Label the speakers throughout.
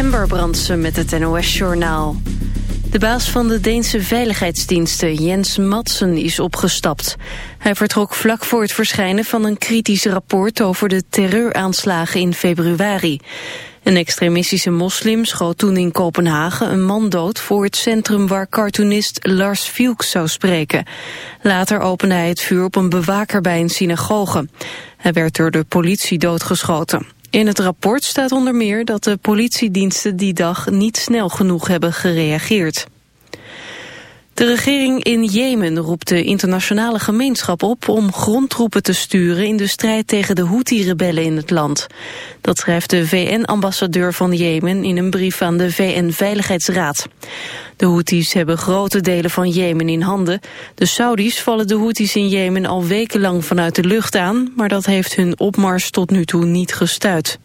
Speaker 1: Ember Brandsen met het NOS-journaal. De baas van de Deense veiligheidsdiensten, Jens Madsen, is opgestapt. Hij vertrok vlak voor het verschijnen van een kritisch rapport over de terreuraanslagen in februari. Een extremistische moslim schoot toen in Kopenhagen een man dood voor het centrum waar cartoonist Lars Vilks zou spreken. Later opende hij het vuur op een bewaker bij een synagoge. Hij werd door de politie doodgeschoten. In het rapport staat onder meer dat de politiediensten die dag niet snel genoeg hebben gereageerd. De regering in Jemen roept de internationale gemeenschap op om grondtroepen te sturen in de strijd tegen de Houthi-rebellen in het land. Dat schrijft de VN-ambassadeur van Jemen in een brief aan de VN-veiligheidsraad. De Houthis hebben grote delen van Jemen in handen. De Saudis vallen de Houthis in Jemen al wekenlang vanuit de lucht aan, maar dat heeft hun opmars tot nu toe niet gestuit.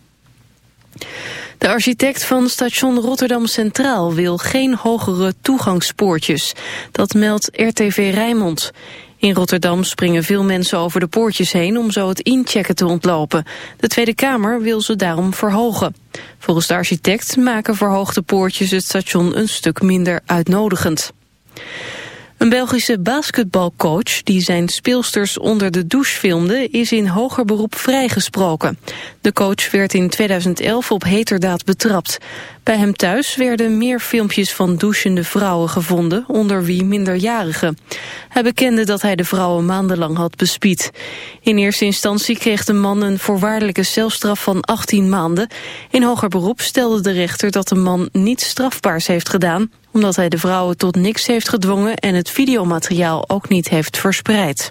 Speaker 1: De architect van station Rotterdam Centraal wil geen hogere toegangspoortjes. Dat meldt RTV Rijnmond. In Rotterdam springen veel mensen over de poortjes heen om zo het inchecken te ontlopen. De Tweede Kamer wil ze daarom verhogen. Volgens de architect maken verhoogde poortjes het station een stuk minder uitnodigend. Een Belgische basketbalcoach die zijn speelsters onder de douche filmde... is in hoger beroep vrijgesproken. De coach werd in 2011 op heterdaad betrapt. Bij hem thuis werden meer filmpjes van douchende vrouwen gevonden... onder wie minderjarigen. Hij bekende dat hij de vrouwen maandenlang had bespied. In eerste instantie kreeg de man een voorwaardelijke celstraf van 18 maanden. In hoger beroep stelde de rechter dat de man niets strafbaars heeft gedaan omdat hij de vrouwen tot niks heeft gedwongen en het videomateriaal ook niet heeft verspreid.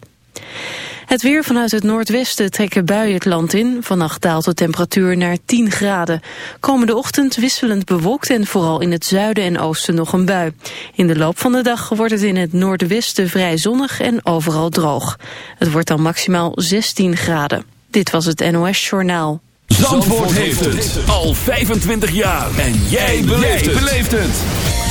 Speaker 1: Het weer vanuit het noordwesten trekken buien het land in. Vannacht daalt de temperatuur naar 10 graden. Komende ochtend wisselend bewolkt en vooral in het zuiden en oosten nog een bui. In de loop van de dag wordt het in het noordwesten vrij zonnig en overal droog. Het wordt dan maximaal 16 graden. Dit was het NOS Journaal.
Speaker 2: Zandvoort, heeft het al 25 jaar. En jij beleeft het.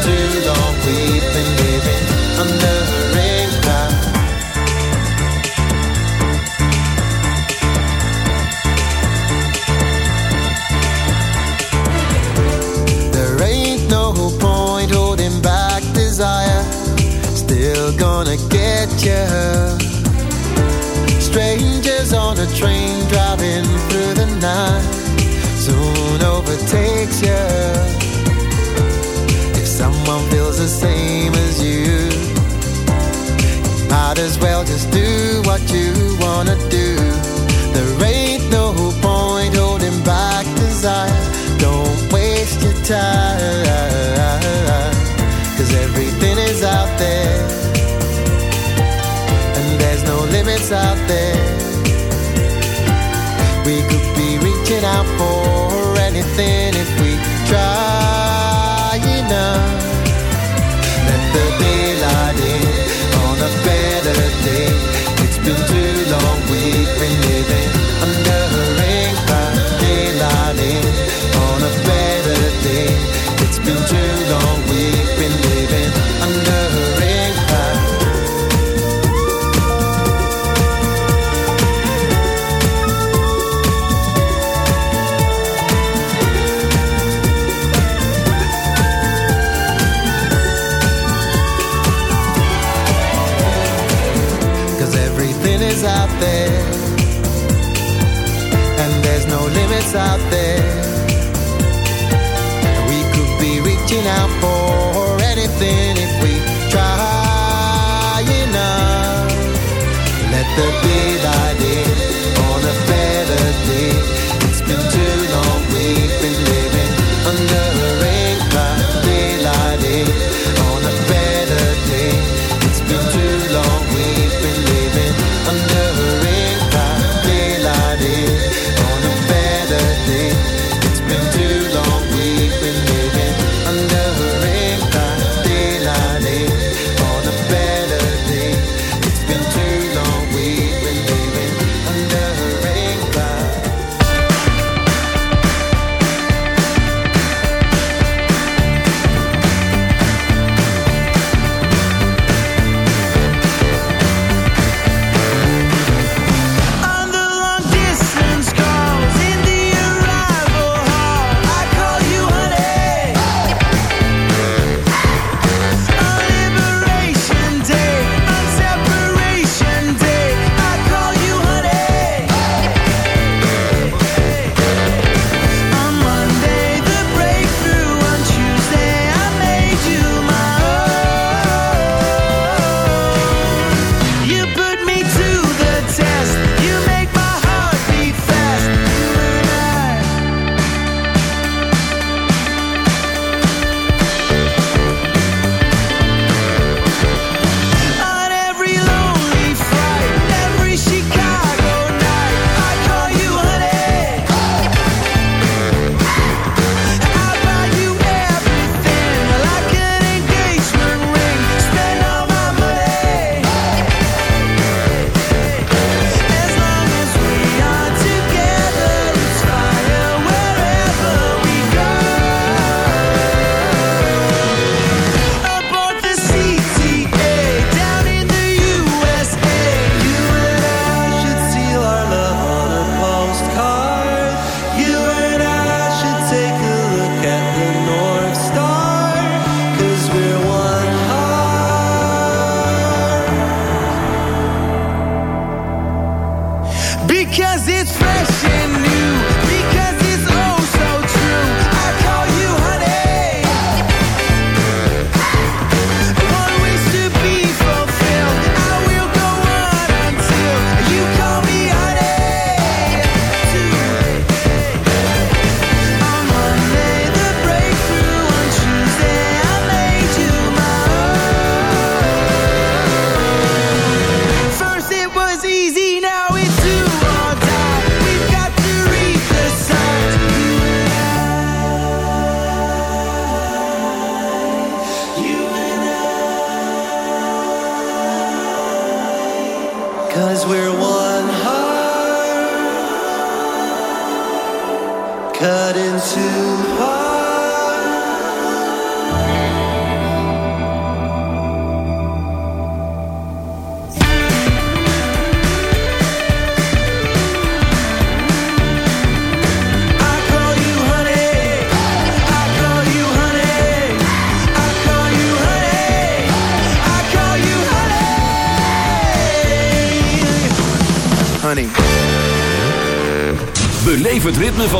Speaker 3: Too long we've been living under